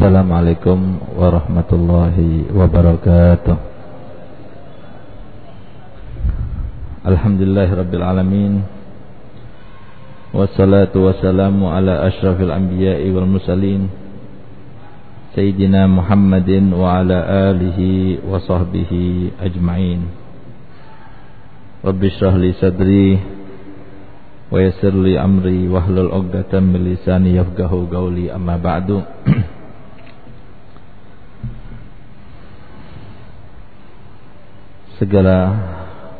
Assalamualaikum warahmatullahi wabarakatuh Alhamdulillah Rabbil Alamin Wassalatu wassalamu ala ashrafil anbiya'i wal musalin Sayyidina Muhammadin wa ala alihi wa sahbihi ajma'in Rabbi syrah li sadri Wa yassir li amri Wahlul uqdatan min lisani yafgahu qawli amma ba'du segala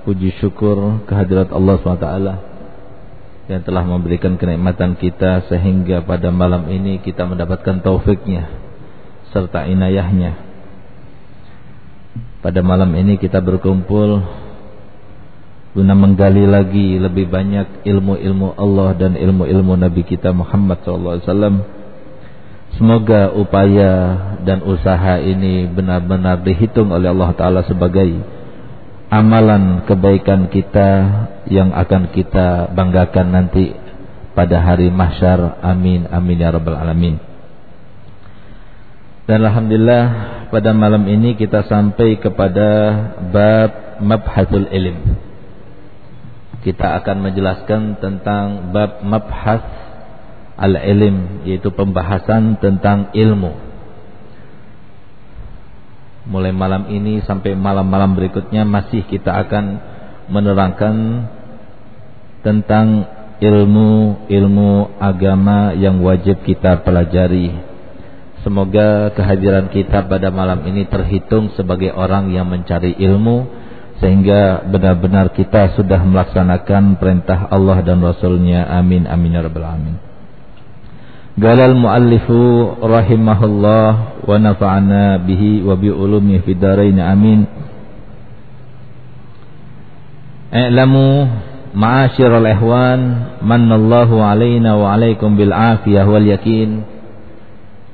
puji syukur kehadirat Allah SWT yang telah memberikan kenikmatan kita sehingga pada malam ini kita mendapatkan taufiknya serta inayahnya. Pada malam ini kita berkumpul guna menggali lagi lebih banyak ilmu-ilmu Allah dan ilmu-ilmu Nabi kita Muhammad SAW semoga upaya dan usaha ini benar-benar dihitung oleh Allah Ta'ala sebagai amalan kebaikan kita yang akan kita banggakan nanti pada hari mahsyar. Amin amin ya rabbal alamin. Dan alhamdulillah pada malam ini kita sampai kepada bab mabhasul ilm. Kita akan menjelaskan tentang bab mabhas al-ilm yaitu pembahasan tentang ilmu mulai malam ini sampai malam-malam berikutnya masih kita akan menerangkan tentang ilmu-ilmu agama yang wajib kita pelajari. Semoga kehadiran kita pada malam ini terhitung sebagai orang yang mencari ilmu sehingga benar-benar kita sudah melaksanakan perintah Allah dan Rasulnya. Amin amin ya rabbal alamin. Galal muallifu rahimahullah wa nafa'ana bihi wa bi ulumi fid dharain amin. I'lamu ma'asyiral ihwan manallahu alaina wa alaikum bil afiyah wal yakin.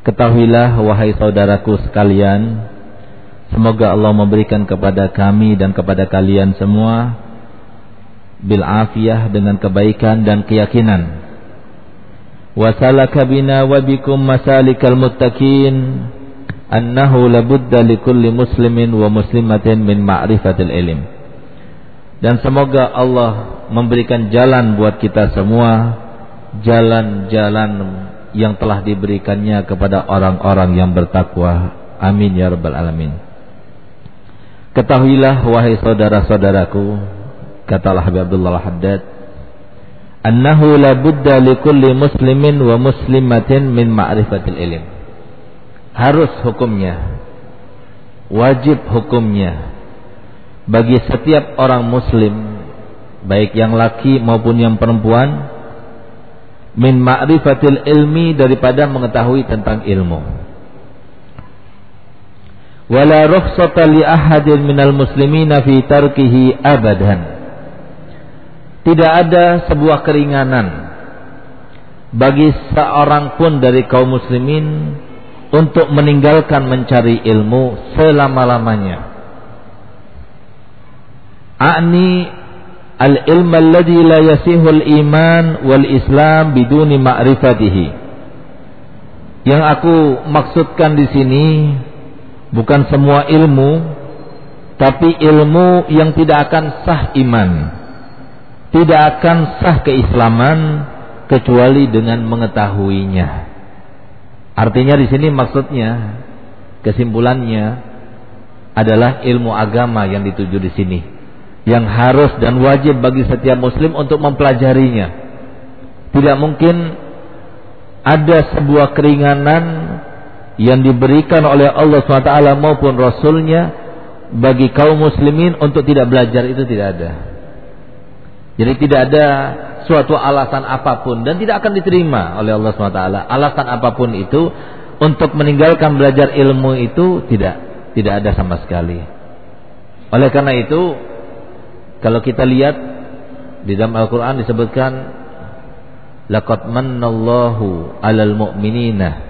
Ketahuilah wahai saudaraku sekalian, semoga Allah memberikan kepada kami dan kepada kalian semua bil afiyah dengan kebaikan dan keyakinan وسلك بنا وبكم مسالك المتقين أنه لابد لكل مسلم ومسلمة من معرفة العلم dan semoga Allah memberikan jalan buat kita semua jalan-jalan yang telah diberikannya kepada orang-orang yang bertakwa amin ya rabbal alamin ketahuilah wahai saudara-saudaraku katalah Habib Abdullah Haddad annahu la budda kulli muslimin wa muslimatin min ma'rifatil ilm. Harus hukumnya wajib hukumnya bagi setiap orang muslim baik yang laki maupun yang perempuan min ma'rifatil ilmi daripada mengetahui tentang ilmu. Wala rukhsata li ahadin minal muslimina fi tarkihi abadan tidak ada sebuah keringanan bagi seorang pun dari kaum muslimin untuk meninggalkan mencari ilmu selama-lamanya. A'ni al-ilm alladhi la yasihul iman wal islam biduni ma'rifatihi. Yang aku maksudkan di sini bukan semua ilmu tapi ilmu yang tidak akan sah iman tidak akan sah keislaman kecuali dengan mengetahuinya. Artinya di sini maksudnya kesimpulannya adalah ilmu agama yang dituju di sini yang harus dan wajib bagi setiap muslim untuk mempelajarinya. Tidak mungkin ada sebuah keringanan yang diberikan oleh Allah SWT maupun Rasulnya bagi kaum muslimin untuk tidak belajar itu tidak ada. Jadi tidak ada suatu alasan apa pun dan tidak akan diterima oleh Allah SWT. Alasan apa pun itu untuk meninggalkan belajar ilmu itu tidak tidak ada sama sekali. Oleh karena itu kalau kita lihat di dalam Al-Qur'an disebutkan laqad mannallahu 'alal mu'minina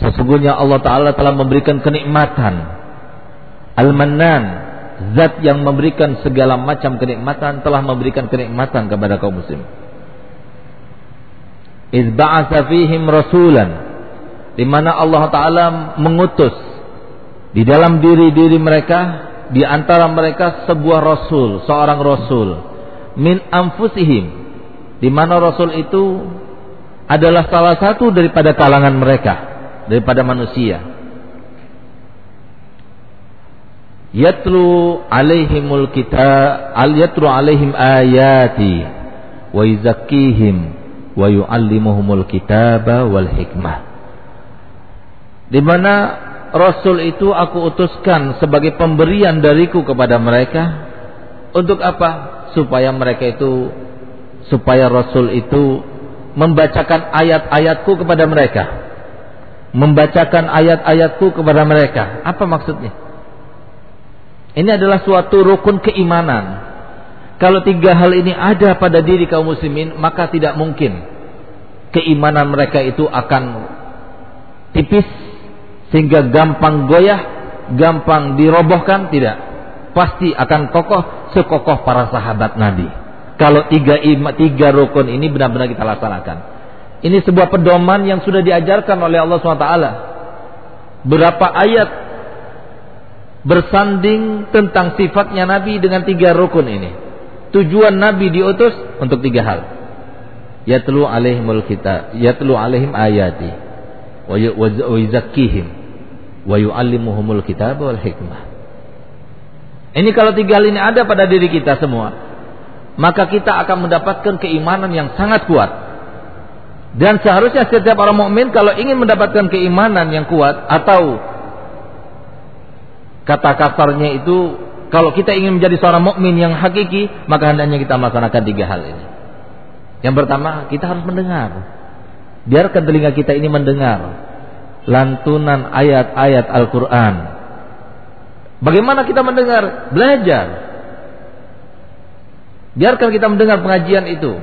Sesungguhnya Allah taala telah memberikan kenikmatan Al-Mannan Zat yang memberikan segala macam kenikmatan telah memberikan kenikmatan kepada kaum muslim. Iz ba'atsa fihim rasulan di mana Allah taala mengutus di dalam diri-diri mereka di antara mereka sebuah rasul, seorang rasul min anfusihim di mana rasul itu adalah salah satu daripada kalangan mereka, daripada manusia. Yatlu alaihimul kitab, al yatlu alaihim ayati wa yuzakkihim wa yuallimuhumul kitaba wal hikmah. Di mana Rasul itu aku utuskan sebagai pemberian dariku kepada mereka untuk apa? Supaya mereka itu supaya Rasul itu membacakan ayat-ayatku kepada mereka. Membacakan ayat-ayatku kepada mereka. Apa maksudnya? Ini adalah suatu rukun keimanan. Kalau tiga hal ini ada pada diri kaum muslimin, maka tidak mungkin keimanan mereka itu akan tipis sehingga gampang goyah, gampang dirobohkan, tidak. Pasti akan kokoh sekokoh para sahabat Nabi. Kalau tiga tiga rukun ini benar-benar kita laksanakan. Ini sebuah pedoman yang sudah diajarkan oleh Allah SWT. Berapa ayat bersanding tentang sifatnya Nabi dengan tiga rukun ini. Tujuan Nabi diutus untuk tiga hal. Yatlu alaihimul kita, yatlu alaihim ayati, wa yuzakkihim, wa yu'allimuhumul kitab wal hikmah. Ini kalau tiga hal ini ada pada diri kita semua, maka kita akan mendapatkan keimanan yang sangat kuat. Dan seharusnya setiap orang mukmin kalau ingin mendapatkan keimanan yang kuat atau kata kasarnya itu kalau kita ingin menjadi seorang mukmin yang hakiki, maka hendaknya kita melaksanakan tiga hal ini. Yang pertama, kita harus mendengar. Biarkan telinga kita ini mendengar lantunan ayat-ayat Al-Quran. Bagaimana kita mendengar? Belajar. Biarkan kita mendengar pengajian itu.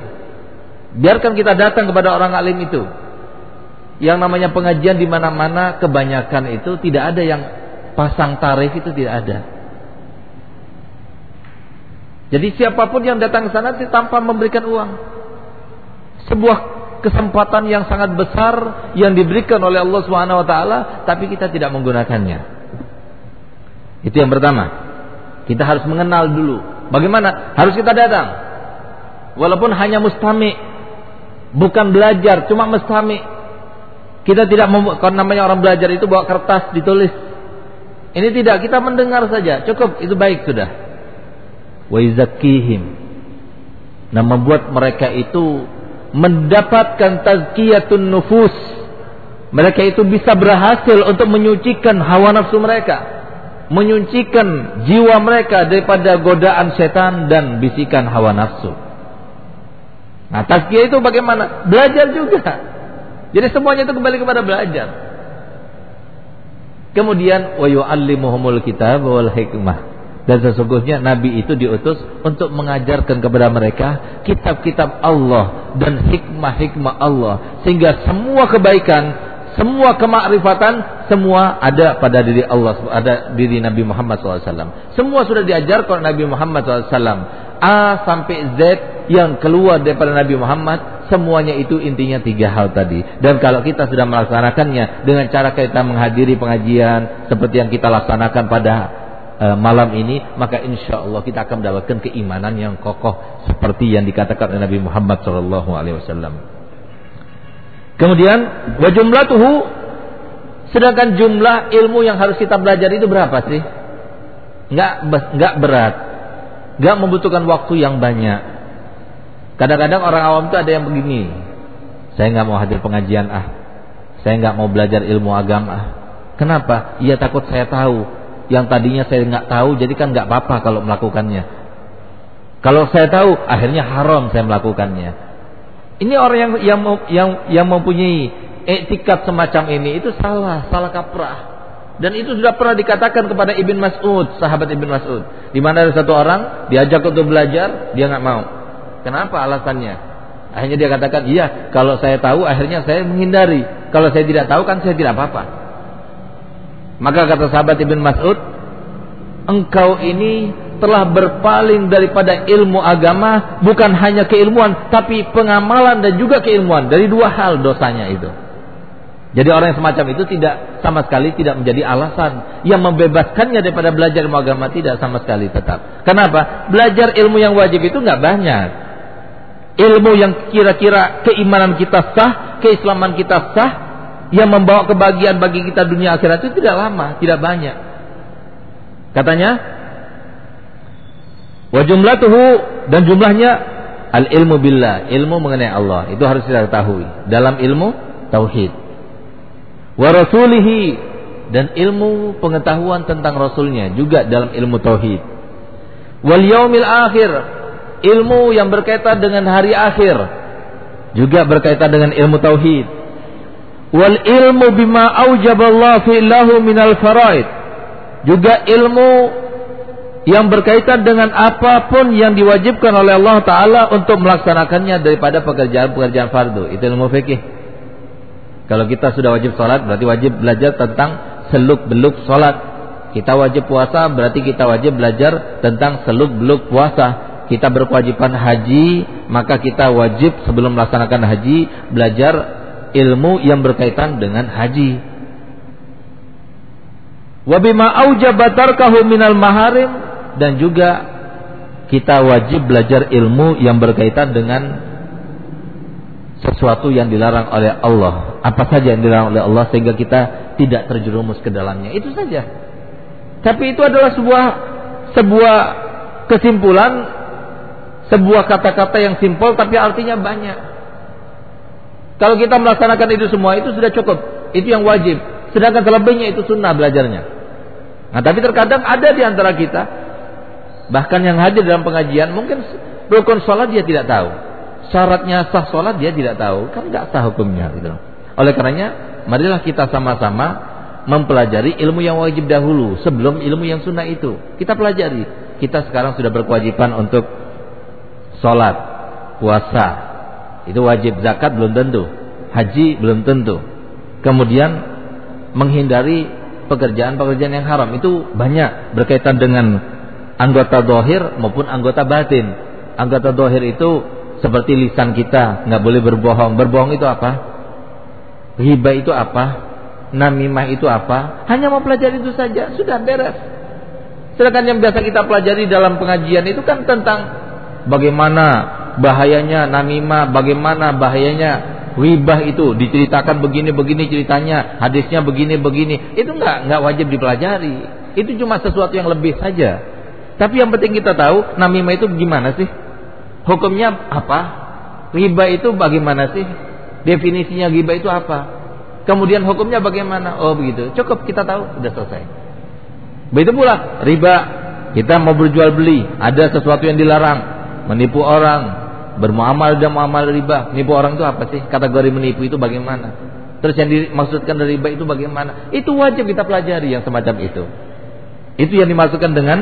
Biarkan kita datang kepada orang alim itu. Yang namanya pengajian di mana-mana kebanyakan itu tidak ada yang pasang tarif itu tidak ada. Jadi siapa pun yang datang ke sana tanpa memberikan uang. Sebuah kesempatan yang sangat besar yang diberikan oleh Allah Subhanahu wa taala tapi kita tidak menggunakannya. Itu yang pertama. Kita harus mengenal dulu. Bagaimana? Harus kita datang. Walaupun hanya mustami. Bukan belajar, cuma mustami. Kita tidak kalau namanya orang belajar itu bawa kertas ditulis. Ini tidak, kita mendengar saja. Cukup, itu baik sudah. Wa Nah, membuat mereka itu mendapatkan tazkiyatun nufus. Mereka itu bisa berhasil untuk menyucikan hawa nafsu mereka, menyucikan jiwa mereka daripada godaan setan dan bisikan hawa nafsu. Nah, tazkiyah itu bagaimana? Belajar juga. Jadi semuanya itu kembali kepada belajar. Kemudian wa kitab wal hikmah. Dan sesungguhnya Nabi itu diutus untuk mengajarkan kepada mereka kitab-kitab Allah dan hikmah-hikmah Allah. Sehingga semua kebaikan, semua kemakrifatan, semua ada pada diri Allah, ada diri Nabi Muhammad SAW. Semua sudah diajarkan Nabi Muhammad SAW. A sampai Z yang keluar daripada Nabi Muhammad semuanya itu intinya tiga hal tadi dan kalau kita sudah melaksanakannya dengan cara kita menghadiri pengajian seperti yang kita laksanakan pada Eh, malam ini maka insya Allah kita akan mendapatkan keimanan yang kokoh seperti yang dikatakan oleh Nabi Muhammad Shallallahu Alaihi Wasallam. Kemudian wajumlah tuhu sedangkan jumlah ilmu yang harus kita belajar itu berapa sih? Enggak enggak berat, enggak membutuhkan waktu yang banyak. Kadang-kadang orang awam itu ada yang begini, saya nggak mau hadir pengajian ah, saya nggak mau belajar ilmu agama. Kenapa? Ia takut saya tahu. Yang tadinya saya nggak tahu jadi kan nggak apa-apa kalau melakukannya. Kalau saya tahu akhirnya haram saya melakukannya. Ini orang yang yang yang yang mempunyai etikat semacam ini itu salah salah kaprah. Dan itu sudah pernah dikatakan kepada Ibn Mas'ud sahabat Ibn Mas'ud. Di mana ada satu orang diajak untuk belajar dia nggak mau kenapa alasannya akhirnya dia katakan iya kalau saya tahu akhirnya saya menghindari kalau saya tidak tahu kan saya tidak apa-apa maka kata sahabat Ibn Mas'ud, engkau ini telah berpaling daripada ilmu agama bukan hanya keilmuan tapi pengamalan dan juga keilmuan dari dua hal dosanya itu. Jadi orang yang semacam itu tidak sama sekali tidak menjadi alasan yang membebaskannya daripada belajar ilmu agama tidak sama sekali tetap. Kenapa? Belajar ilmu yang wajib itu nggak banyak. Ilmu yang kira-kira keimanan kita sah, keislaman kita sah, yang membawa kebahagiaan bagi kita dunia akhirat itu tidak lama, tidak banyak. Katanya, wa jumlatuhu dan jumlahnya al ilmu billah, ilmu mengenai Allah. Itu harus kita ketahui. Dalam ilmu tauhid wa rasulihi dan ilmu pengetahuan tentang rasulnya juga dalam ilmu tauhid wal yaumil akhir ilmu yang berkaitan dengan hari akhir juga berkaitan dengan ilmu tauhid wal ilmu bima aujaballahu fi lahu minal faraid juga ilmu yang berkaitan dengan apa pun yang diwajibkan oleh Allah Ta'ala untuk melaksanakannya daripada pekerjaan-pekerjaan fardu. Itu ilmu fikih. Kalau kita sudah wajib sholat berarti wajib belajar tentang seluk beluk sholat. Kita wajib puasa berarti kita wajib belajar tentang seluk beluk puasa. Kita berkewajiban haji maka kita wajib sebelum melaksanakan haji belajar ilmu yang berkaitan dengan haji. Wabima aujabatarkahu minal maharim dan juga kita wajib belajar ilmu yang berkaitan dengan sesuatu yang dilarang oleh Allah. Apa saja yang dilarang oleh Allah sehingga kita tidak terjerumus ke dalamnya. Itu saja. Tapi itu adalah sebuah sebuah kesimpulan sebuah kata-kata yang simpel tapi artinya banyak. Kalau kita melaksanakan itu semua itu sudah cukup. Itu yang wajib. Sedangkan selebihnya itu sunnah belajarnya. Nah, tapi terkadang ada di antara kita bahkan yang hadir dalam pengajian mungkin rukun sholat dia tidak tahu syaratnya sah sholat dia tidak tahu kan nggak sah hukumnya gitu oleh karenanya marilah kita sama-sama mempelajari ilmu yang wajib dahulu sebelum ilmu yang sunnah itu kita pelajari kita sekarang sudah berkewajiban untuk sholat puasa itu wajib zakat belum tentu haji belum tentu kemudian menghindari pekerjaan-pekerjaan yang haram itu banyak berkaitan dengan anggota dohir maupun anggota batin anggota dohir itu seperti lisan kita nggak boleh berbohong. Berbohong itu apa? Riba itu apa? Namimah itu apa? Hanya mau pelajari itu saja, sudah beres. Sedangkan yang biasa kita pelajari dalam pengajian itu kan tentang bagaimana bahayanya namimah, bagaimana bahayanya ribah itu diceritakan begini-begini ceritanya, hadisnya begini-begini. Itu nggak nggak wajib dipelajari. Itu cuma sesuatu yang lebih saja. Tapi yang penting kita tahu namimah itu gimana sih? Hukumnya apa? Riba itu bagaimana sih? Definisinya riba itu apa? Kemudian hukumnya bagaimana? Oh begitu. Cukup kita tahu, sudah selesai. Begitu pula riba. Kita mau berjual beli, ada sesuatu yang dilarang, menipu orang, bermuamal dan muamal riba. Menipu orang itu apa sih? Kategori menipu itu bagaimana? Terus yang dimaksudkan dari riba itu bagaimana? Itu wajib kita pelajari yang semacam itu. Itu yang dimaksudkan dengan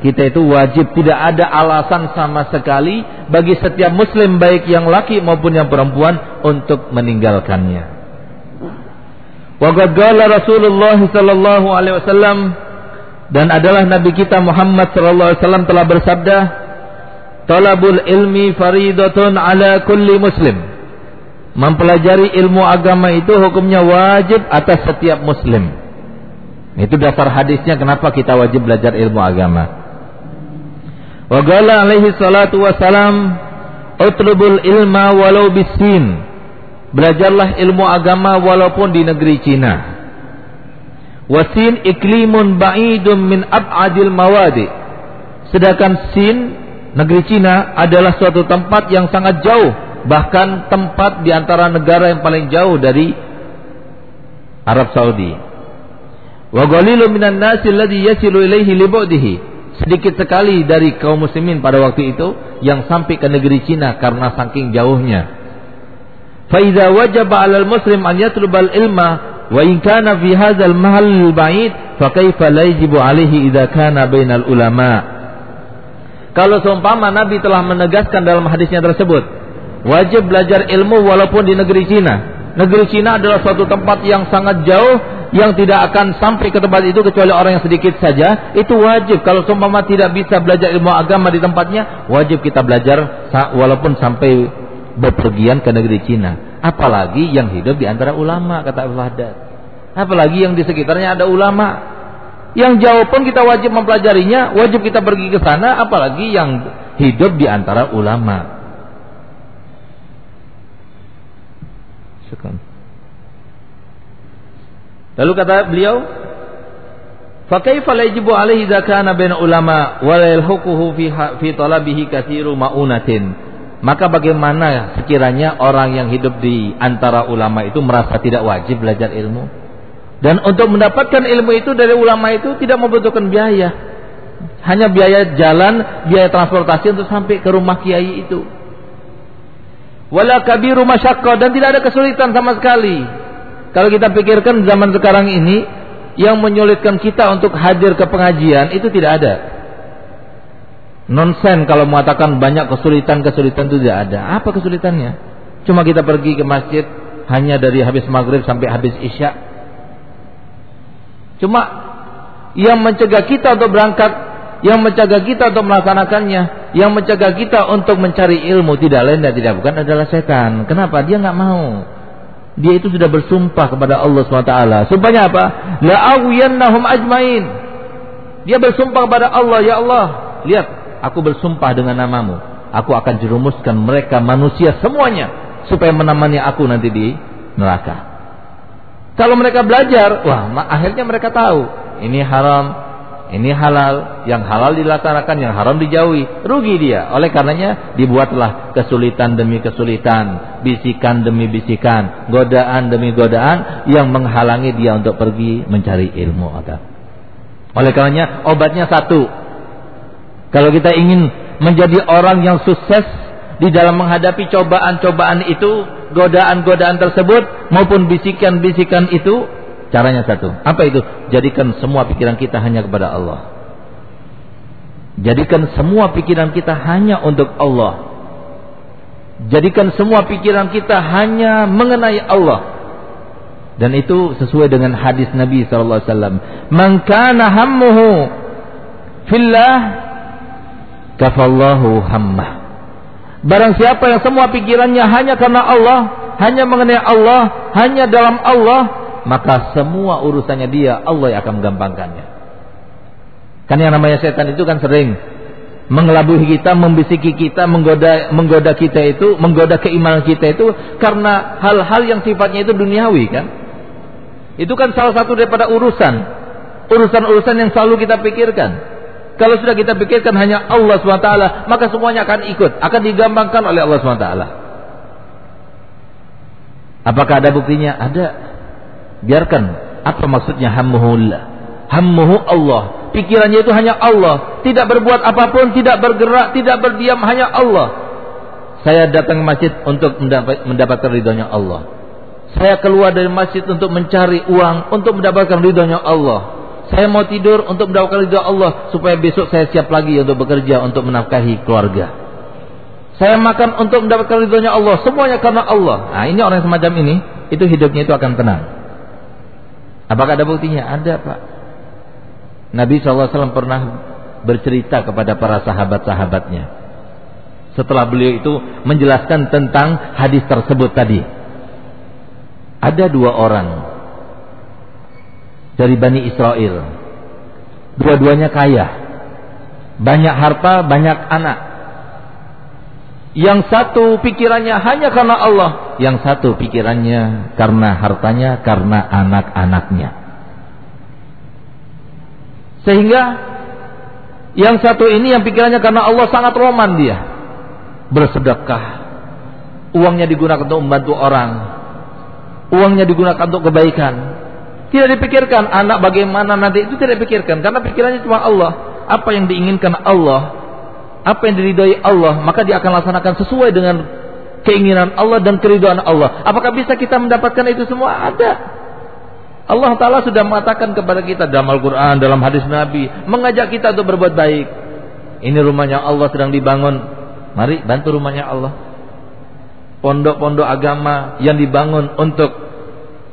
kita itu wajib tidak ada alasan sama sekali bagi setiap muslim baik yang laki maupun yang perempuan untuk meninggalkannya. Wa Rasulullah sallallahu alaihi wasallam dan adalah nabi kita Muhammad sallallahu alaihi wasallam telah bersabda, "Talabul ilmi faridatun ala kulli muslim." Mempelajari ilmu agama itu hukumnya wajib atas setiap muslim. Itu dasar hadisnya kenapa kita wajib belajar ilmu agama. Wa qala alaihi salatu wassalam utlubul ilma walau bisin. Belajarlah ilmu agama walaupun di negeri Cina. Wasin iklimun ba'idun min ab'adil mawadi. Sedangkan Sin, negeri Cina adalah suatu tempat yang sangat jauh. Bahkan tempat di antara negara yang paling jauh dari Arab Saudi. Wa qalilu minan nasi alladhi yasilu ilaihi sedikit sekali dari kaum muslimin pada waktu itu yang sampai ke negeri Cina karena saking jauhnya. Faiza wajaba 'alal muslim an yatlubal ilma wa in kana fi hadzal mahal ba'id fa kaifa la yajibu 'alaihi idza kana bainal ulama. Kalau seumpama Nabi telah menegaskan dalam hadisnya tersebut, wajib belajar ilmu walaupun di negeri Cina. Negeri Cina adalah suatu tempat yang sangat jauh yang tidak akan sampai ke tempat itu kecuali orang yang sedikit saja itu wajib kalau seumpama tidak bisa belajar ilmu agama di tempatnya wajib kita belajar walaupun sampai bepergian ke negeri Cina Apalagi yang hidup di antara ulama kata Haddad. Apalagi yang di sekitarnya ada ulama. Yang jauh pun kita wajib mempelajarinya, wajib kita pergi ke sana, apalagi yang hidup di antara ulama. Lalu kata beliau, "Fakaifa yajibu alaihi idza kana ulama wa yalhuquhu fi fi talabihi katsiru maunatin?" Maka bagaimana sekiranya orang yang hidup di antara ulama itu merasa tidak wajib belajar ilmu? Dan untuk mendapatkan ilmu itu dari ulama itu tidak membutuhkan biaya. Hanya biaya jalan, biaya transportasi untuk sampai ke rumah kiai itu. Wala kabiru masyakka dan tidak ada kesulitan sama sekali. Kalau kita pikirkan zaman sekarang ini yang menyulitkan kita untuk hadir ke pengajian itu tidak ada. Nonsen kalau mengatakan banyak kesulitan-kesulitan itu tidak ada. Apa kesulitannya? Cuma kita pergi ke masjid hanya dari habis maghrib sampai habis isya. Cuma yang mencegah kita untuk berangkat, yang mencegah kita untuk melaksanakannya, yang mencegah kita untuk mencari ilmu tidak lain dan tidak bukan adalah setan. Kenapa? Dia nggak mau. Dia itu sudah bersumpah kepada Allah SWT. Sumpahnya apa? La'awiyannahum ajmain. Dia bersumpah kepada Allah, ya Allah, lihat aku bersumpah dengan namamu, aku akan jerumuskan mereka manusia semuanya supaya menemani aku nanti di neraka. Kalau mereka belajar, wah, akhirnya mereka tahu ini haram, ini halal, yang halal dilaksanakan, yang haram dijauhi. Rugi dia. Oleh karenanya dibuatlah kesulitan demi kesulitan, bisikan demi bisikan, godaan demi godaan yang menghalangi dia untuk pergi mencari ilmu. Oleh karenanya obatnya satu, kalau kita ingin menjadi orang yang sukses di dalam menghadapi cobaan-cobaan itu, godaan-godaan tersebut maupun bisikan-bisikan itu, caranya satu. Apa itu? Jadikan semua pikiran kita hanya kepada Allah. Jadikan semua pikiran kita hanya untuk Allah. Jadikan semua pikiran kita hanya mengenai Allah. Dan itu sesuai dengan hadis Nabi sallallahu alaihi wasallam. Man kana hammuhu fillah kafallahu hammah. Barang siapa yang semua pikirannya hanya karena Allah, hanya mengenai Allah, hanya dalam Allah, maka semua urusannya dia Allah yang akan menggampangkannya. Kan yang namanya setan itu kan sering mengelabuhi kita, membisiki kita, menggoda menggoda kita itu, menggoda keimanan kita itu karena hal-hal yang sifatnya itu duniawi kan. Itu kan salah satu daripada urusan urusan-urusan yang selalu kita pikirkan. Kalau sudah kita pikirkan hanya Allah SWT, maka semuanya akan ikut, akan digampangkan oleh Allah SWT. Apakah ada buktinya? Ada. Biarkan. Apa maksudnya hammuhullah? Hammuhu Allah. Pikirannya itu hanya Allah. Tidak berbuat apa pun, tidak bergerak, tidak berdiam, hanya Allah. Saya datang ke masjid untuk mendapat, mendapatkan ridhonya Allah. Saya keluar dari masjid untuk mencari uang, untuk mendapatkan ridhonya Allah. Saya mau tidur untuk mendapatkan ridha Allah supaya besok saya siap lagi untuk bekerja untuk menafkahi keluarga. Saya makan untuk mendapatkan ridhonya Allah, semuanya karena Allah. Nah, ini orang semacam ini, itu hidupnya itu akan tenang. Apakah ada buktinya? Ada, Pak. Nabi SAW pernah bercerita kepada para sahabat-sahabatnya. Setelah beliau itu menjelaskan tentang hadis tersebut tadi. Ada dua orang dari Bani Israel. Dua-duanya kaya. Banyak harta, banyak anak. Yang satu pikirannya hanya karena Allah. Yang satu pikirannya karena hartanya, karena anak-anaknya. Sehingga yang satu ini yang pikirannya karena Allah sangat roman dia. Bersedekah. Uangnya digunakan untuk membantu orang. Uangnya digunakan untuk kebaikan tidak dipikirkan anak bagaimana nanti itu tidak dipikirkan karena pikirannya cuma Allah. Apa yang diinginkan Allah, apa yang diridhoi Allah, maka dia akan laksanakan sesuai dengan keinginan Allah dan keridhaan Allah. Apakah bisa kita mendapatkan itu semua? Ada. Allah Ta'ala sudah mengatakan kepada kita dalam Al-Quran, dalam hadis Nabi, mengajak kita untuk berbuat baik. Ini rumahnya Allah sedang dibangun. Mari bantu rumahnya Allah. Pondok-pondok agama yang dibangun untuk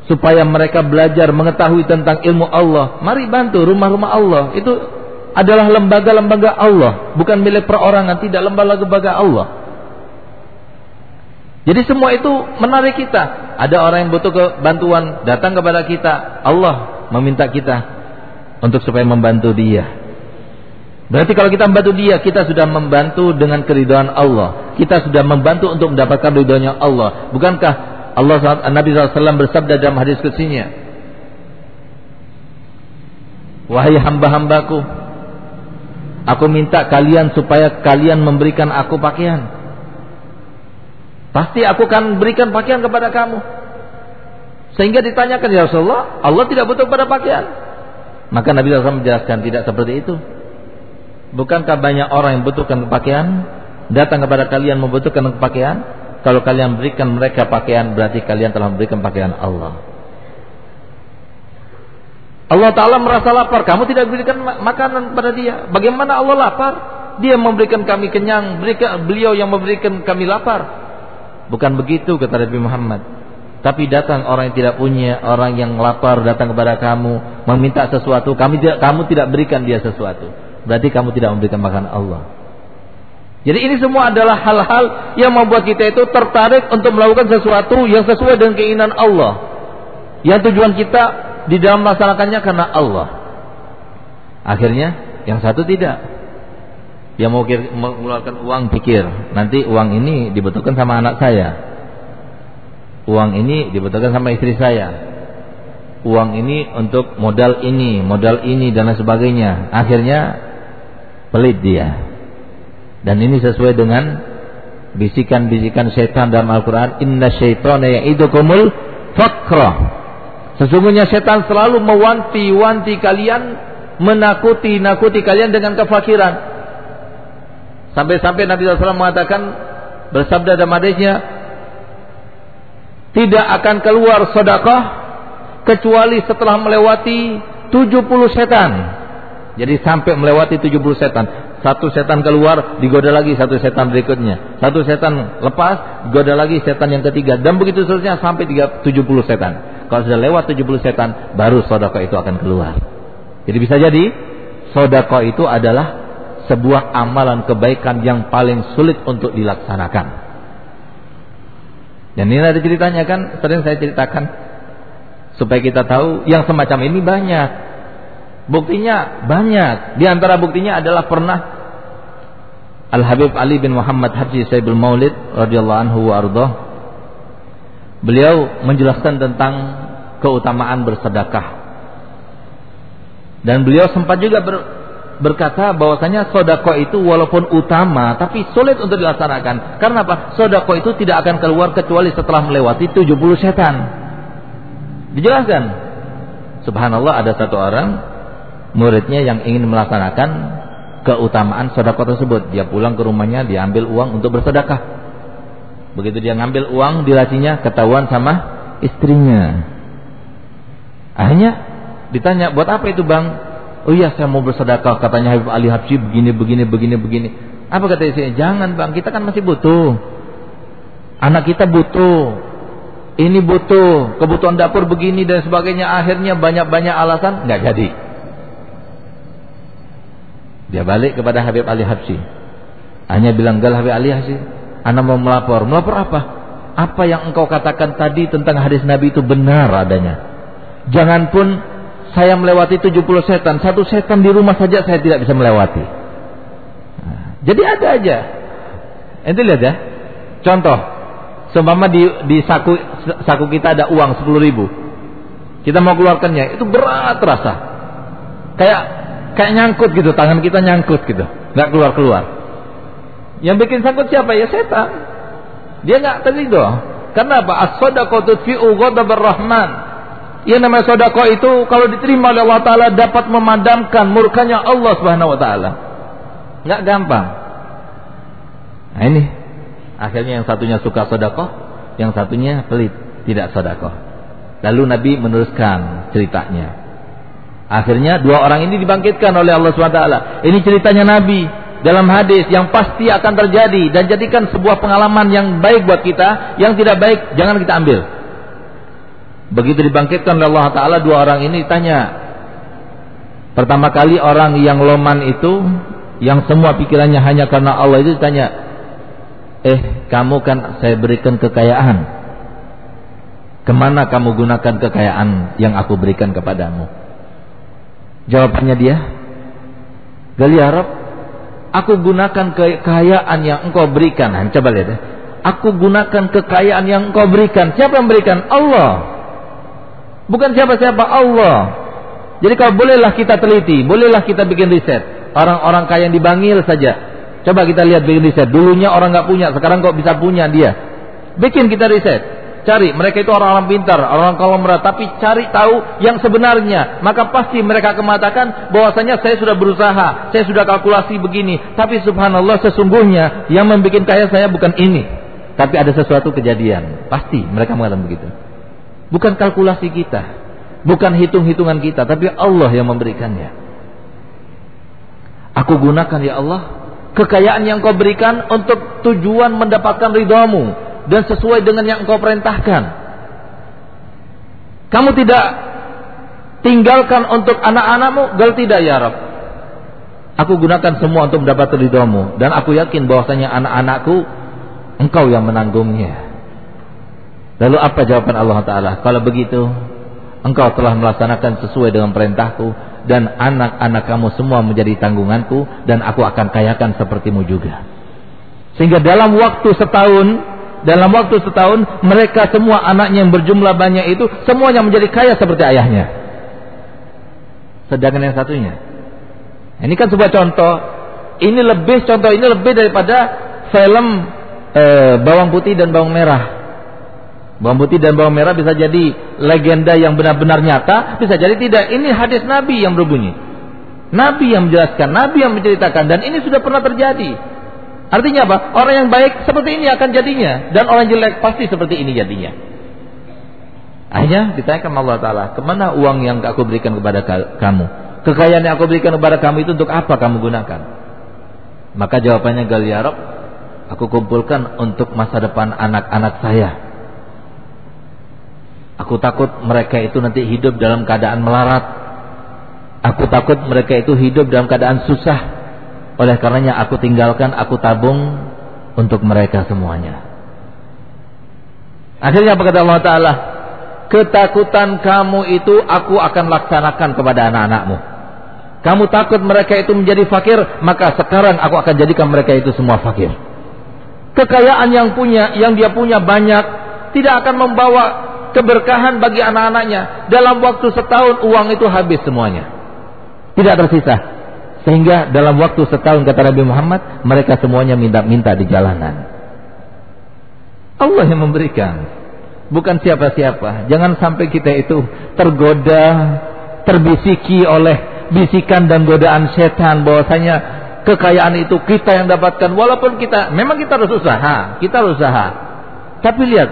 supaya mereka belajar mengetahui tentang ilmu Allah. Mari bantu rumah-rumah Allah. Itu adalah lembaga-lembaga Allah, bukan milik perorangan, tidak lembaga-lembaga Allah. Jadi semua itu menarik kita. Ada orang yang butuh bantuan datang kepada kita. Allah meminta kita untuk supaya membantu dia. Berarti kalau kita membantu dia, kita sudah membantu dengan keridhaan Allah. Kita sudah membantu untuk mendapatkan ridhonya Allah. Bukankah Allah Nabi SAW bersabda dalam hadis kutsinya, Wahai hamba-hambaku, aku minta kalian supaya kalian memberikan aku pakaian. Pasti aku akan berikan pakaian kepada kamu. Sehingga ditanyakan ya Rasulullah, Allah tidak butuh pada pakaian. Maka Nabi SAW menjelaskan tidak seperti itu. Bukankah banyak orang yang membutuhkan pakaian datang kepada kalian membutuhkan pakaian? Kalau kalian berikan mereka pakaian berarti kalian telah memberikan pakaian Allah. Allah Ta'ala merasa lapar, kamu tidak berikan makanan kepada dia. Bagaimana Allah lapar? Dia memberikan kami kenyang, beliau yang memberikan kami lapar. Bukan begitu kata Nabi Muhammad. Tapi datang orang yang tidak punya, orang yang lapar datang kepada kamu, meminta sesuatu, kami kamu tidak berikan dia sesuatu. Berarti kamu tidak memberikan makan Allah. Jadi ini semua adalah hal-hal yang membuat kita itu tertarik untuk melakukan sesuatu yang sesuai dengan keinginan Allah. Yang tujuan kita di dalam melaksanakannya karena Allah. Akhirnya yang satu tidak. Yang mau mengeluarkan uang pikir, nanti uang ini dibutuhkan sama anak saya. Uang ini dibutuhkan sama istri saya uang ini untuk modal ini, modal ini dan lain sebagainya. Akhirnya pelit dia. Dan ini sesuai dengan bisikan-bisikan setan dalam Al-Quran. Inna syaitana ya'idukumul fakra. Sesungguhnya setan selalu mewanti-wanti kalian, menakuti-nakuti kalian dengan kefakiran. Sampai-sampai Nabi SAW mengatakan, bersabda dalam hadisnya, tidak akan keluar sedekah kecuali setelah melewati 70 setan. Jadi sampai melewati 70 setan. Satu setan keluar, digoda lagi satu setan berikutnya. Satu setan lepas, digoda lagi setan yang ketiga. Dan begitu seterusnya sampai 70 setan. Kalau sudah lewat 70 setan, baru sodako itu akan keluar. Jadi bisa jadi, sodako itu adalah sebuah amalan kebaikan yang paling sulit untuk dilaksanakan. Dan ini ada ceritanya kan, sering saya ceritakan. Supaya kita tahu, yang semacam ini banyak. Buktinya banyak. Di antara buktinya adalah pernah Al Habib Ali bin Muhammad Haji Saibul Maulid radhiyallahu anhu wa beliau menjelaskan tentang keutamaan bersedekah. Dan beliau sempat juga ber, berkata bahwasanya sodako itu walaupun utama tapi sulit untuk dilaksanakan. Karena apa? Sodako itu tidak akan keluar kecuali setelah melewati 70 setan. Dijelaskan. Subhanallah ada satu orang muridnya yang ingin melaksanakan keutamaan sedekah tersebut. Dia pulang ke rumahnya, dia ambil uang untuk bersedekah. Begitu dia ngambil uang di lacinya, ketahuan sama istrinya. Akhirnya ditanya, buat apa itu bang? Oh iya saya mau bersedekah, katanya Habib Ali Habsyi begini, begini, begini, begini. Apa kata istrinya? Jangan bang, kita kan masih butuh. Anak kita butuh. Ini butuh, kebutuhan dapur begini dan sebagainya. Akhirnya banyak-banyak alasan, nggak jadi. Dia balik kepada Habib Ali Habsyi. Hanya bilang, "Gal Habib Ali Habsyi, Anda mau melapor." Melapor apa? Apa yang engkau katakan tadi tentang hadis Nabi itu benar adanya. Jangan pun saya melewati 70 setan, satu setan di rumah saja saya tidak bisa melewati. Nah, jadi ada aja. Ente lihat ya. Contoh, seumpama di di saku saku kita ada uang 10 ribu. Kita mau keluarkannya, itu berat terasa. Kayak kayak nyangkut gitu tangan kita nyangkut gitu. Nggak keluar keluar yang bikin sangkut siapa? Ya setan. Dia nggak terlido. Karena apa as-sadaqah tudfi'u ghadab rahman yang namanya sodako itu kalau diterima oleh Allah Taala dapat memadamkan murkanya Allah Subhanahu Wa Taala. Nggak gampang. Nah ini. Akhirnya yang satunya suka sodako yang satunya pelit tidak sodako lalu Nabi meneruskan ceritanya Akhirnya dua orang ini dibangkitkan oleh Allah SWT. Ini ceritanya Nabi dalam hadis yang pasti akan terjadi dan jadikan sebuah pengalaman yang baik buat kita. Yang tidak baik jangan kita ambil. Begitu dibangkitkan oleh Allah Taala dua orang ini ditanya. Pertama kali orang yang loman itu yang semua pikirannya hanya karena Allah itu ditanya, Eh, kamu kan saya berikan kekayaan. Ke mana kamu gunakan kekayaan yang aku berikan kepadamu? Jawabannya dia, Gali Arab, aku gunakan kekayaan yang engkau berikan. Nah, coba lihat ya. Aku gunakan kekayaan yang engkau berikan. Siapa yang berikan? Allah. Bukan siapa-siapa Allah. Jadi kalau bolehlah kita teliti, bolehlah kita bikin riset. Orang-orang kaya yang dibangil saja. Coba kita lihat bikin riset. Dulunya orang nggak punya, sekarang kok bisa punya dia. Bikin kita riset. Cari, mereka itu orang-orang pintar, orang konglomerat, tapi cari tahu yang sebenarnya. Maka pasti mereka kematakan bahwasanya saya sudah berusaha, saya sudah kalkulasi begini. Tapi subhanallah sesungguhnya yang membuat kaya saya bukan ini. Tapi ada sesuatu kejadian. Pasti mereka mengatakan begitu. Bukan kalkulasi kita. Bukan hitung-hitungan kita. Tapi Allah yang memberikannya. Aku gunakan ya Allah. Kekayaan yang kau berikan untuk tujuan mendapatkan ridhamu. Dan sesuai dengan yang engkau perintahkan. Kamu tidak tinggalkan untuk anak-anakmu. Gal tidak ya Rabb. Aku gunakan semua untuk mendapatkan ridhamu. Dan aku yakin bahwasanya anak-anakku Engkau yang menanggungnya. Lalu apa jawaban Allah Ta'ala? Kalau begitu, engkau telah melaksanakan sesuai dengan perintahku dan anak-anak kamu semua menjadi tanggunganku dan aku akan kayakan sepertimu juga. Sehingga dalam waktu setahun, dalam waktu setahun mereka semua anaknya yang berjumlah banyak itu semuanya menjadi kaya seperti ayahnya. Sedangkan yang satunya. Ini kan sebuah contoh. Ini lebih contoh ini lebih daripada film e, bawang putih dan bawang merah. Bawang putih dan bawang merah bisa jadi legenda yang benar-benar nyata, bisa jadi tidak. Ini hadis Nabi yang berbunyi. Nabi yang menjelaskan, Nabi yang menceritakan dan ini sudah pernah terjadi. Artinya apa? Orang yang baik seperti ini akan jadinya dan orang jelek pasti seperti ini jadinya. Akhirnya ditanyakan Allah Ta'ala, ke mana uang yang aku berikan kepada kamu? Kekayaan yang aku berikan kepada kamu itu untuk apa kamu gunakan? Maka jawabannya Galiarok, Aku kumpulkan untuk masa depan anak-anak saya. Aku takut mereka itu nanti hidup dalam keadaan melarat. Aku takut mereka itu hidup dalam keadaan susah. Oleh karenanya aku tinggalkan, aku tabung untuk mereka semuanya. Akhirnya apa kata Allah Ta'ala? Ketakutan kamu itu aku akan laksanakan kepada anak-anakmu. Kamu takut mereka itu menjadi fakir, maka sekarang aku akan jadikan mereka itu semua fakir kekayaan yang punya, yang dia punya banyak, tidak akan membawa keberkahan bagi anak-anaknya. Dalam waktu setahun uang itu habis semuanya. Tidak tersisa. Sehingga dalam waktu setahun kata Nabi Muhammad, mereka semuanya minta-minta di jalanan. Allah yang memberikan. Bukan siapa-siapa. Jangan sampai kita itu tergoda, terbisiki oleh bisikan dan godaan setan bahwasanya kekayaan itu kita yang dapatkan walaupun kita memang kita harus usaha kita harus usaha tapi lihat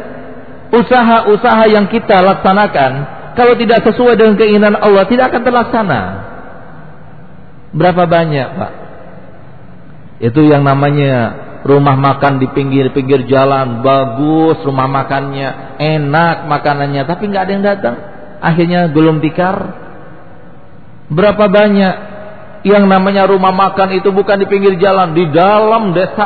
usaha-usaha yang kita laksanakan kalau tidak sesuai dengan keinginan Allah tidak akan terlaksana berapa banyak Pak itu yang namanya rumah makan di pinggir-pinggir jalan bagus rumah makannya enak makanannya tapi nggak ada yang datang akhirnya belum tikar berapa banyak yang namanya rumah makan itu bukan di pinggir jalan, di dalam desa.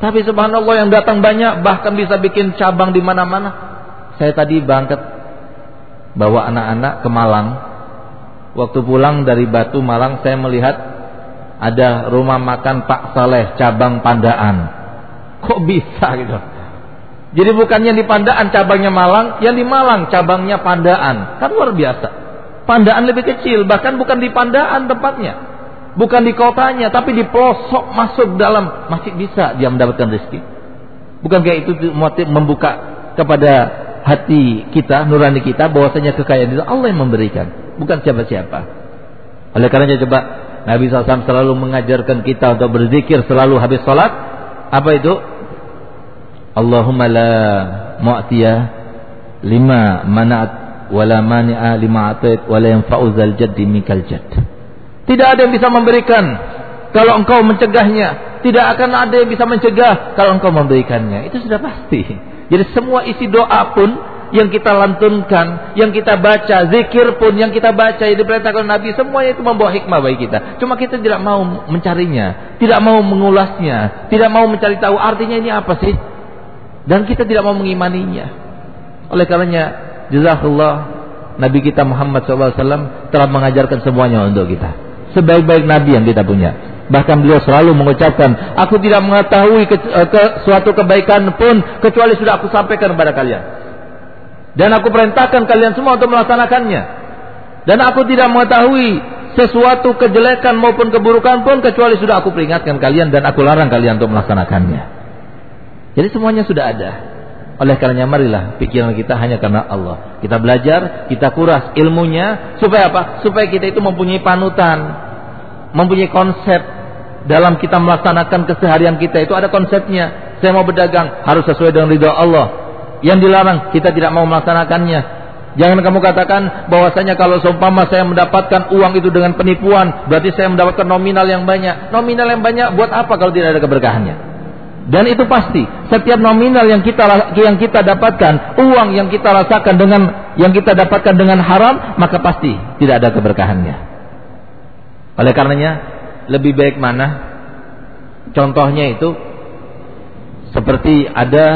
Tapi subhanallah yang datang banyak, bahkan bisa bikin cabang di mana-mana. Saya tadi berangkat bawa anak-anak ke Malang. Waktu pulang dari Batu Malang saya melihat ada rumah makan Pak Saleh cabang Pandaan. Kok bisa gitu? Jadi bukannya di Pandaan cabangnya Malang, yang di Malang cabangnya Pandaan. Kan luar biasa. Pandaan lebih kecil, bahkan bukan di Pandaan tempatnya. Bukan di kotanya, tapi di pelosok masuk dalam masih bisa dia mendapatkan rezeki. Bukan kayak itu motif membuka kepada hati kita, nurani kita bahwasanya kekayaan itu Allah yang memberikan, bukan siapa-siapa. Oleh karenanya coba Nabi SAW selalu mengajarkan kita untuk berzikir selalu habis sholat. Apa itu? Allahumma la mu'tiya lima mana'at wala mani'a lima atait wala yanfa'u zal jaddi mikal jadd. Tidak ada yang bisa memberikan kalau engkau mencegahnya, tidak akan ada yang bisa mencegah kalau engkau memberikannya. Itu sudah pasti. Jadi semua isi doa pun yang kita lantunkan, yang kita baca, zikir pun yang kita baca yang diperintahkan Nabi, semuanya itu membawa hikmah bagi kita. Cuma kita tidak mau mencarinya, tidak mau mengulasnya, tidak mau mencari tahu artinya ini apa sih. Dan kita tidak mau mengimaninya. Oleh karenanya, jazakallah Nabi kita Muhammad SAW telah mengajarkan semuanya untuk kita. Sebaik-baik Nabi yang kita punya. Bahkan beliau selalu mengucapkan, aku tidak mengetahui ke, ke, suatu kebaikan pun kecuali sudah aku sampaikan kepada kalian. Dan aku perintahkan kalian semua untuk melaksanakannya. Dan aku tidak mengetahui sesuatu kejelekan maupun keburukan pun kecuali sudah aku peringatkan kalian dan aku larang kalian untuk melaksanakannya. Jadi semuanya sudah ada. Oleh karenanya marilah pikiran kita hanya karena Allah. Kita belajar, kita kuras ilmunya supaya apa? Supaya kita itu mempunyai panutan, mempunyai konsep dalam kita melaksanakan keseharian kita itu ada konsepnya. Saya mau berdagang harus sesuai dengan ridha Allah. Yang dilarang kita tidak mau melaksanakannya. Jangan kamu katakan bahwasanya kalau seumpama saya mendapatkan uang itu dengan penipuan, berarti saya mendapatkan nominal yang banyak. Nominal yang banyak buat apa kalau tidak ada keberkahannya? Dan itu pasti setiap nominal yang kita yang kita dapatkan, uang yang kita rasakan dengan yang kita dapatkan dengan haram, maka pasti tidak ada keberkahannya. Oleh karenanya lebih baik mana? Contohnya itu seperti ada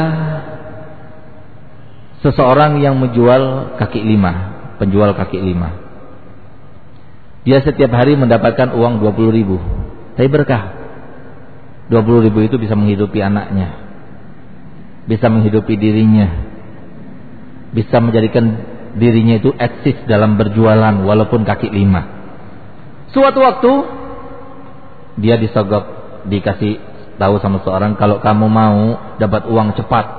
seseorang yang menjual kaki lima, penjual kaki lima. Dia setiap hari mendapatkan uang 20 ribu. Tapi berkah. 20 ribu itu bisa menghidupi anaknya. Bisa menghidupi dirinya. Bisa menjadikan dirinya itu eksis dalam berjualan walaupun kaki lima. Suatu waktu dia disogok, dikasih tahu sama seorang kalau kamu mau dapat uang cepat.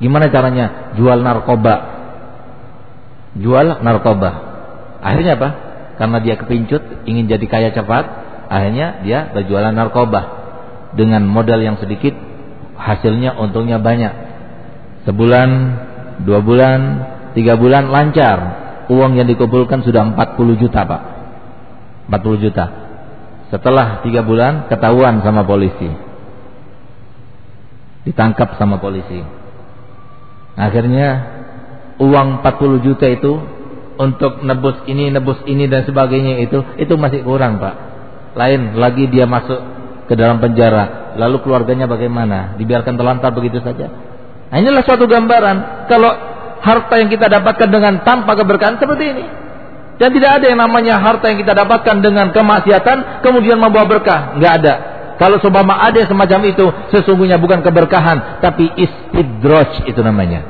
Gimana caranya? Jual narkoba. Jual narkoba. Akhirnya apa? Karena dia kepincut, ingin jadi kaya cepat, akhirnya dia berjualan narkoba. Dengan modal yang sedikit, hasilnya untungnya banyak. Sebulan, dua bulan, tiga bulan lancar. Uang yang dikumpulkan sudah 40 juta pak. 40 juta. Setelah tiga bulan ketahuan sama polisi. Ditangkap sama polisi. Akhirnya uang 40 juta itu untuk nebus ini, nebus ini dan sebagainya itu itu masih kurang, Pak. Lain lagi dia masuk ke dalam penjara, lalu keluarganya bagaimana? Dibiarkan terlantar begitu saja. Nah, inilah suatu gambaran kalau harta yang kita dapatkan dengan tanpa keberkahan seperti ini. Dan tidak ada yang namanya harta yang kita dapatkan dengan kemaksiatan kemudian membawa berkah. Nggak ada. Kalau seumpama ada semacam itu, sesungguhnya bukan keberkahan, tapi istidraj itu namanya.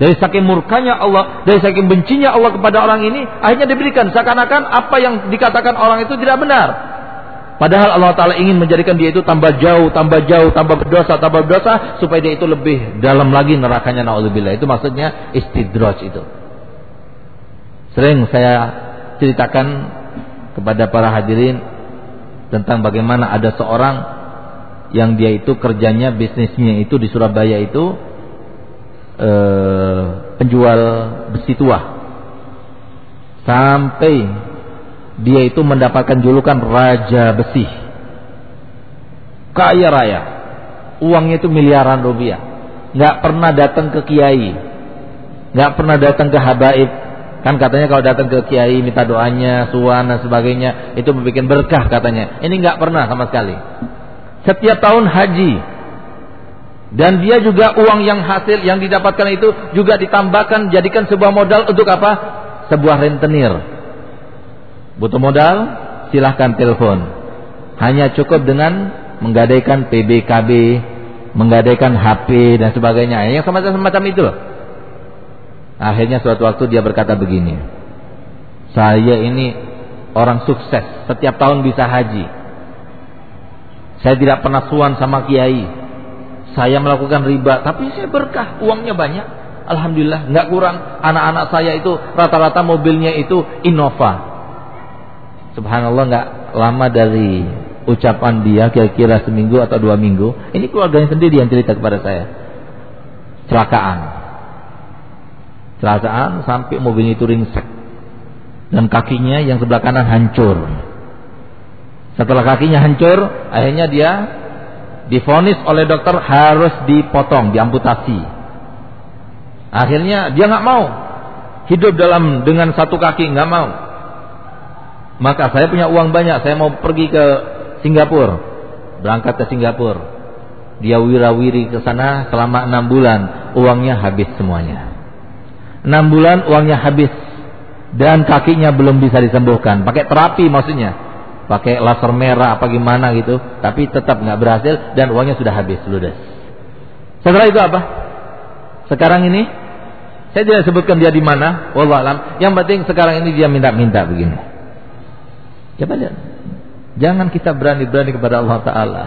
Dari saking murkanya Allah, dari saking bencinya Allah kepada orang ini, akhirnya diberikan seakan-akan apa yang dikatakan orang itu tidak benar. Padahal Allah Ta'ala ingin menjadikan dia itu tambah jauh, tambah jauh, tambah berdosa, tambah berdosa, supaya dia itu lebih dalam lagi nerakanya na'udzubillah. Itu maksudnya istidraj itu. Sering saya ceritakan kepada para hadirin tentang bagaimana ada seorang yang dia itu kerjanya bisnisnya itu di Surabaya itu eh, penjual besi tua sampai dia itu mendapatkan julukan raja besi. Kaya raya. Uangnya itu miliaran rupiah. Nggak pernah datang ke kiai. Nggak pernah datang ke habaib Kan katanya kalau datang ke kiai minta doanya, suan dan sebagainya, itu membuat berkah katanya. Ini nggak pernah sama sekali. Setiap tahun haji. Dan dia juga uang yang hasil yang didapatkan itu juga ditambahkan jadikan sebuah modal untuk apa? Sebuah rentenir. Butuh modal? Silahkan telepon. Hanya cukup dengan menggadaikan PBKB, menggadaikan HP dan sebagainya. Yang semacam-semacam itu loh. Akhirnya suatu waktu dia berkata begini. Saya ini orang sukses. Setiap tahun bisa haji. Saya tidak pernah suan sama kiai. Saya melakukan riba. Tapi saya berkah. Uangnya banyak. Alhamdulillah. nggak kurang. Anak-anak saya itu rata-rata mobilnya itu Innova. Subhanallah nggak lama dari ucapan dia kira-kira seminggu atau dua minggu. Ini keluarganya sendiri yang cerita kepada saya. Celakaan Kecelakaan sampai mobilnya itu ringsek. Dan kakinya yang sebelah kanan hancur. Setelah kakinya hancur, akhirnya dia difonis oleh dokter harus dipotong, diamputasi. Akhirnya dia nggak mau hidup dalam dengan satu kaki nggak mau. Maka saya punya uang banyak, saya mau pergi ke Singapura, berangkat ke Singapura. Dia wirawiri ke sana selama enam bulan, uangnya habis semuanya. Enam bulan uangnya habis dan kakinya belum bisa disembuhkan. Pakai terapi maksudnya, pakai laser merah apa gimana gitu, tapi tetap nggak berhasil dan uangnya sudah habis ludes. Setelah itu apa? Sekarang ini saya tidak sebutkan dia di mana, wallahualam. Yang penting sekarang ini dia minta-minta begini. Coba lihat. Jangan kita berani-berani kepada Allah Taala.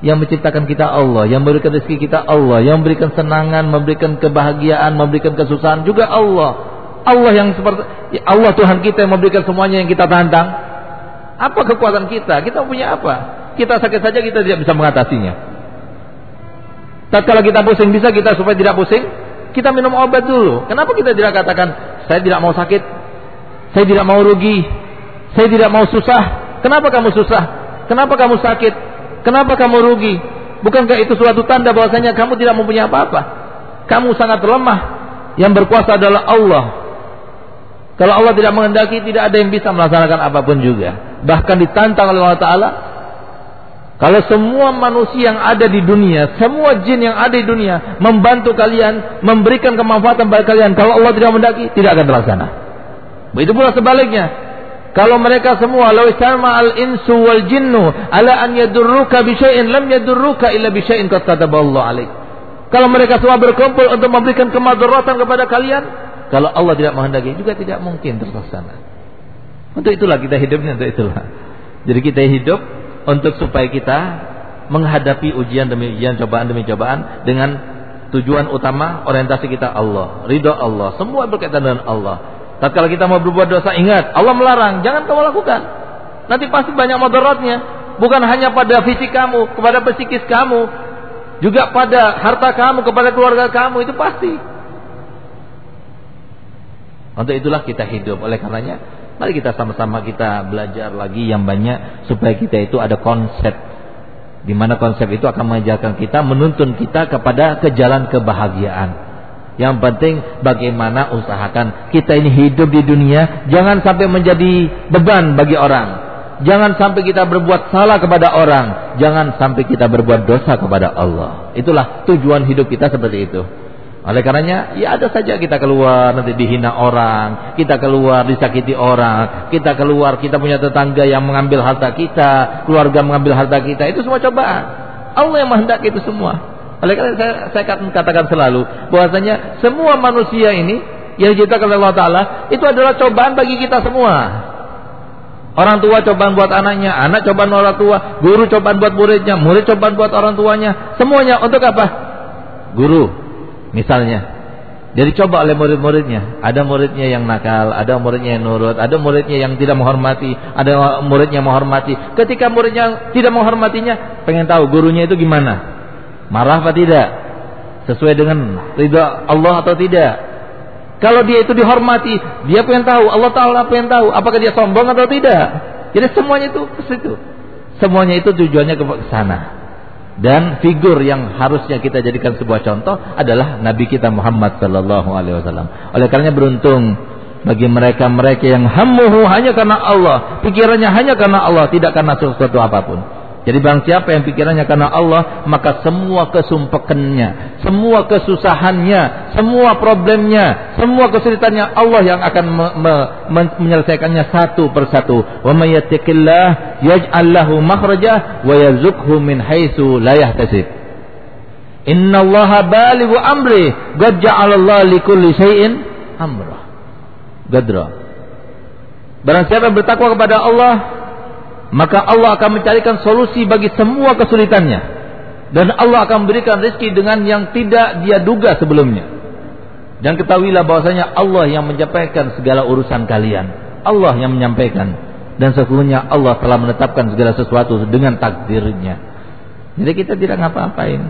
Yang menciptakan kita Allah, yang memberikan rezeki kita Allah, yang memberikan senangan, memberikan kebahagiaan, memberikan kesusahan juga Allah. Allah yang seperti Allah Tuhan kita yang memberikan semuanya yang kita tantang. Apa kekuatan kita? Kita punya apa? Kita sakit saja kita tidak bisa mengatasinya. Tatkala kita pusing bisa kita supaya tidak pusing, kita minum obat dulu. Kenapa kita tidak katakan saya tidak mau sakit, saya tidak mau rugi, saya tidak mau susah. Kenapa kamu susah? Kenapa kamu sakit? Kenapa kamu rugi? Bukankah itu suatu tanda bahwasanya kamu tidak mempunyai apa-apa? Kamu sangat lemah. Yang berkuasa adalah Allah. Kalau Allah tidak menghendaki, tidak ada yang bisa melaksanakan apa pun juga. Bahkan ditantang oleh Allah Taala, kalau semua manusia yang ada di dunia, semua jin yang ada di dunia membantu kalian, memberikan kemanfaatan bagi kalian, kalau Allah tidak mendaki, tidak akan terlaksana. Begitu pula sebaliknya. Kalau mereka semua law sama al insu wal jinnu ala an yadurruka bi syai'in lam yadurruka illa bi syai'in qad alaik. Kalau mereka semua berkumpul untuk memberikan kemadaratan kepada kalian, kalau Allah tidak menghendaki juga tidak mungkin terlaksana. Untuk itulah kita hidupnya untuk itulah. Jadi kita hidup untuk supaya kita menghadapi ujian demi ujian, cobaan demi cobaan dengan tujuan utama orientasi kita Allah, ridho Allah, semua berkaitan dengan Allah. Tatkala kita mau berbuat dosa, ingat Allah melarang, jangan kamu lakukan. Nanti pasti banyak mudaratnya, bukan hanya pada fisik kamu, kepada psikis kamu, juga pada harta kamu, kepada keluarga kamu itu pasti. Untuk itulah kita hidup. Oleh karenanya Mari kita sama-sama kita belajar lagi yang banyak supaya kita itu ada konsep di mana konsep itu akan mengajarkan kita menuntun kita kepada ke jalan kebahagiaan. Yang penting bagaimana usahakan kita ini hidup di dunia jangan sampai menjadi beban bagi orang. Jangan sampai kita berbuat salah kepada orang, jangan sampai kita berbuat dosa kepada Allah. Itulah tujuan hidup kita seperti itu. Oleh karenanya, ya ada saja kita keluar nanti dihina orang, kita keluar disakiti orang, kita keluar kita punya tetangga yang mengambil harta kita, keluarga mengambil harta kita, itu semua cobaan. Allah yang menghendaki itu semua. Oleh karena saya, saya katakan selalu bahwasanya semua manusia ini yang diciptakan oleh Allah Taala itu adalah cobaan bagi kita semua. Orang tua cobaan buat anaknya, anak cobaan orang tua, guru cobaan buat muridnya, murid cobaan buat orang tuanya. Semuanya untuk apa? Guru Misalnya, jadi coba oleh murid-muridnya. Ada muridnya yang nakal, ada muridnya yang nurut, ada muridnya yang tidak menghormati, ada muridnya menghormati. Ketika muridnya tidak menghormatinya, pengen tahu gurunya itu gimana? Marah apa tidak? Sesuai dengan ridha Allah atau tidak? Kalau dia itu dihormati, dia pengen tahu, Allah Taala pengen tahu, apakah dia sombong atau tidak? Jadi semuanya itu ke situ. Semuanya itu tujuannya ke sana. Dan figur yang harusnya kita jadikan sebuah contoh adalah Nabi kita Muhammad sallallahu alaihi wasallam. Oleh karenanya beruntung bagi mereka-mereka yang hammuhu hanya karena Allah, pikirannya hanya karena Allah, tidak karena sesuatu apa pun. Jadi bang siapa yang pikirannya karena Allah, maka semua kesumpekannya, semua kesusahannya, semua problemnya, semua kesulitannya Allah yang akan me me me menyelesaikannya satu persatu. Wa may yattaqillah yaj'al lahu makhraja wa yarzuqhu min haitsu la yahtasib. Inna Allah balighu amri, qad ja'ala Allah likulli syai'in amra. Gadra. Barang siapa yang bertakwa kepada Allah, maka Allah akan mencarikan solusi bagi semua kesulitannya. Dan Allah akan memberikan rezeki dengan yang tidak dia duga sebelumnya. Dan ketahuilah bahwasanya Allah yang menyampaikan segala urusan kalian. Allah yang menyampaikan. Dan sesungguhnya Allah telah menetapkan segala sesuatu dengan takdirnya. Jadi kita tidak ngapa-ngapain.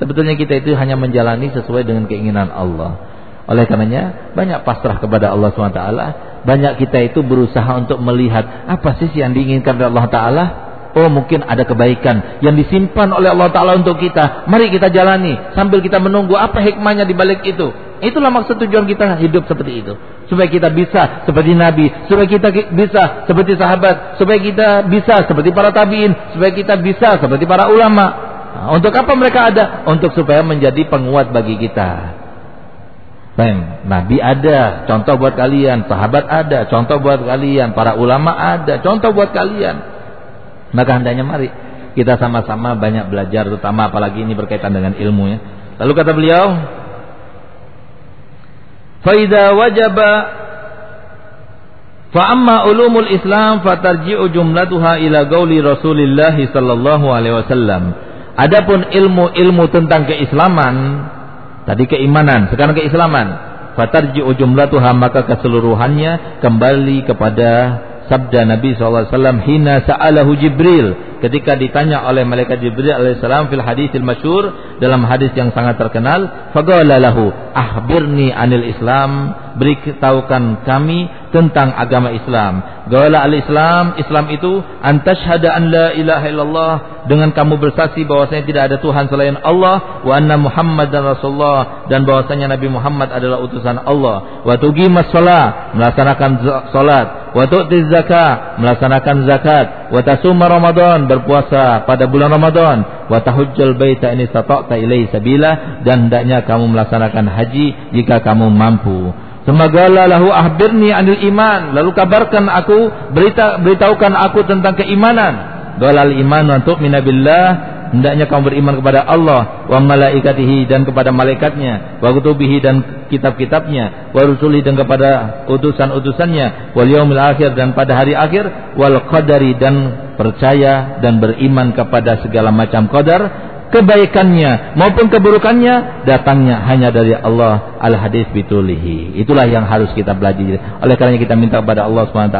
Sebetulnya kita itu hanya menjalani sesuai dengan keinginan Allah oleh karenanya banyak pasrah kepada Allah SWT banyak kita itu berusaha untuk melihat apa sih yang diinginkan oleh Allah Taala. Oh mungkin ada kebaikan yang disimpan oleh Allah Taala untuk kita. Mari kita jalani sambil kita menunggu apa hikmahnya di balik itu. Itulah maksud tujuan kita hidup seperti itu. Supaya kita bisa seperti Nabi, supaya kita bisa seperti sahabat, supaya kita bisa seperti para tabiin, supaya kita bisa seperti para ulama. Nah, untuk apa mereka ada? Untuk supaya menjadi penguat bagi kita. Baik, Nabi ada, contoh buat kalian, sahabat ada, contoh buat kalian, para ulama ada, contoh buat kalian. Maka hendaknya mari kita sama-sama banyak belajar terutama apalagi ini berkaitan dengan ilmu ya. Lalu kata beliau, "Faida wajaba fa amma ulumul Islam fatarji'u jumlatuha ila gauli Rasulillah sallallahu alaihi wasallam." Adapun ilmu-ilmu tentang keislaman Tadi keimanan, sekarang keislaman. Fatarji'u jumlatuha maka keseluruhannya kembali kepada sabda Nabi SAW hina sa'alahu Jibril. Ketika ditanya oleh malaikat Jibril alaihissalam fil hadisil masyur dalam hadis yang sangat terkenal faqala lahu ahbirni anil islam. Beritahukan kami tentang agama Islam. Gawala al-Islam Islam itu antashhada an la ilaha illallah dengan kamu bersaksi bahwasanya tidak ada Tuhan selain Allah wa anna Muhammad dan Rasulullah dan bahwasanya Nabi Muhammad adalah utusan Allah. Wa tuqimas shalah melaksanakan salat. Wa tu'tiz zakat melaksanakan zakat. Wa tasuma Ramadan berpuasa pada bulan Ramadan. Wa tahujjal baita ini stata'ta ilaihi sabila dan hendaknya kamu melaksanakan haji jika kamu mampu. Semagalah lahu ahbirni anil iman. Lalu kabarkan aku, berita beritahukan aku tentang keimanan. Dalal iman untuk minabillah. Hendaknya kamu beriman kepada Allah wa malaikatihi dan kepada malaikatnya wa kutubihi dan kitab-kitabnya wa rusuli dan kepada utusan-utusannya wal yaumil akhir dan pada hari akhir wal qadari dan percaya dan beriman kepada segala macam qadar. Kebaikannya maupun keburukannya datangnya hanya dari Allah. Al hadis bitulihi. Itulah yang harus kita belajar oleh karena kita minta kepada Allah swt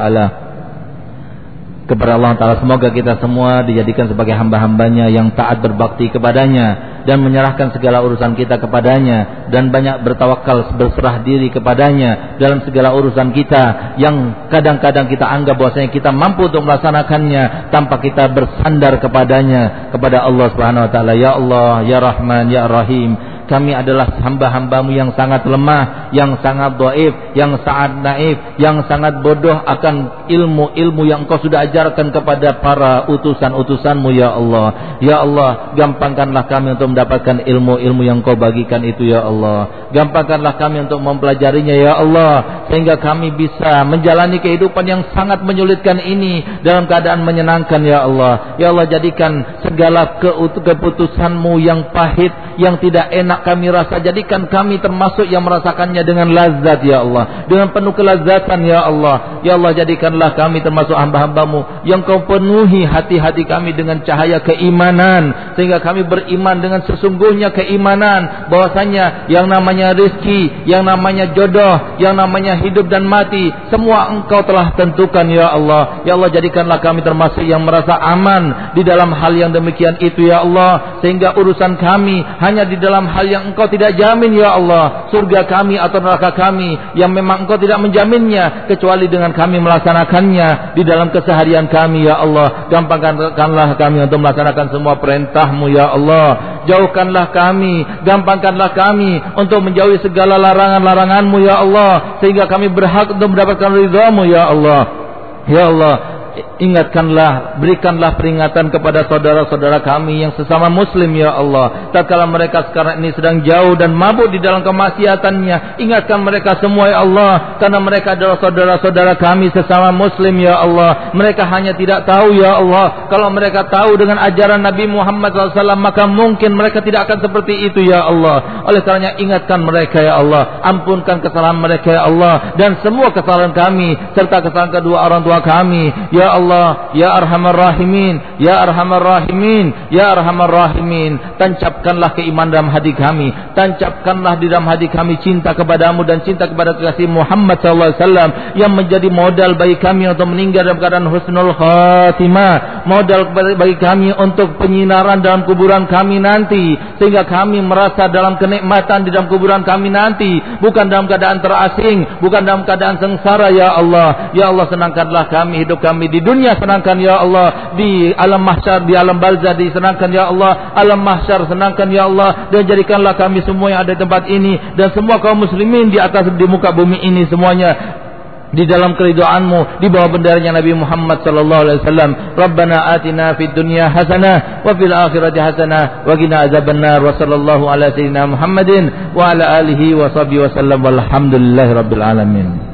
kepada Allah Taala. Semoga kita semua dijadikan sebagai hamba-hambanya yang taat berbakti kepadanya dan menyerahkan segala urusan kita kepadanya dan banyak bertawakal berserah diri kepadanya dalam segala urusan kita yang kadang-kadang kita anggap bahwasanya kita mampu untuk melaksanakannya tanpa kita bersandar kepadanya kepada Allah Subhanahu wa taala. Ya Allah ya Rahman ya Rahim kami adalah hamba-hambamu yang sangat lemah, yang sangat doif, yang sangat naif, yang sangat bodoh akan ilmu-ilmu yang engkau sudah ajarkan kepada para utusan-utusanmu ya Allah. Ya Allah, gampangkanlah kami untuk mendapatkan ilmu-ilmu yang kau bagikan itu ya Allah. Gampangkanlah kami untuk mempelajarinya ya Allah. Sehingga kami bisa menjalani kehidupan yang sangat menyulitkan ini dalam keadaan menyenangkan ya Allah. Ya Allah jadikan segala keputusanmu yang pahit, yang tidak enak kami rasa jadikan kami termasuk yang merasakannya dengan lazat ya Allah. Dengan penuh kelazatan ya Allah. Ya Allah jadikanlah kami termasuk hamba-hambamu yang kau penuhi hati-hati kami dengan cahaya keimanan sehingga kami beriman dengan sesungguhnya keimanan. Bahwasanya yang namanya rizki yang namanya jodoh yang namanya hidup dan mati semua engkau telah tentukan ya Allah. Ya Allah jadikanlah kami termasuk yang merasa aman di dalam hal yang demikian itu ya Allah. Sehingga urusan kami hanya di dalam hal yang engkau tidak jamin ya Allah. Surga kami atau neraka kami yang memang engkau tidak menjaminnya kecuali dengan kami melaksanakannya di dalam keseharian kami ya Allah. Gampangkanlah kami untuk melaksanakan semua perintahmu ya Allah. Jauhkanlah kami gampangkanlah kami untuk menjauhi segala larangan-laranganmu ya Allah. Sehingga kami berhak untuk mendapatkan ridhamu ya Allah. Ya Allah ingatkanlah, berikanlah peringatan kepada saudara-saudara kami yang sesama muslim ya Allah. Tatkala mereka sekarang ini sedang jauh dan mabuk di dalam kemaksiatannya, ingatkan mereka semua ya Allah, karena mereka adalah saudara-saudara kami sesama muslim ya Allah. Mereka hanya tidak tahu ya Allah. Kalau mereka tahu dengan ajaran Nabi Muhammad SAW, maka mungkin mereka tidak akan seperti itu ya Allah. Oleh karenanya ingatkan mereka ya Allah, ampunkan kesalahan mereka ya Allah dan semua kesalahan kami serta kesalahan kedua orang tua kami. Ya Ya Allah, Ya Arhamar Rahimin, Ya Arhamar Rahimin, Ya Arhamar Rahimin. Tancapkanlah keimanan dalam hati kami. Tancapkanlah di dalam hati kami cinta kepadamu dan cinta kepada kekasih Muhammad SAW yang menjadi modal bagi kami untuk meninggal dalam keadaan husnul khatimah. modal bagi kami untuk penyinaran dalam kuburan kami nanti sehingga kami merasa dalam kenikmatan di dalam kuburan kami nanti bukan dalam keadaan terasing bukan dalam keadaan sengsara ya Allah ya Allah senangkanlah kami hidup kami di dunia senangkan ya Allah. Di alam mahsyar di alam barzah disenangkan ya Allah. Alam mahsyar senangkan ya Allah. Dan jadikanlah kami semua yang ada di tempat ini. Dan semua kaum muslimin di atas di muka bumi ini semuanya. Di dalam keridoanmu di bawah benderanya Nabi Muhammad sallallahu alaihi wasallam. Rabbana atina fid dunya hasanah wa fil akhirati hasanah wa qina azabannar. Wa sallallahu ala sayyidina Muhammadin wa ala alihi wa sahbihi wasallam walhamdulillahi rabbil alamin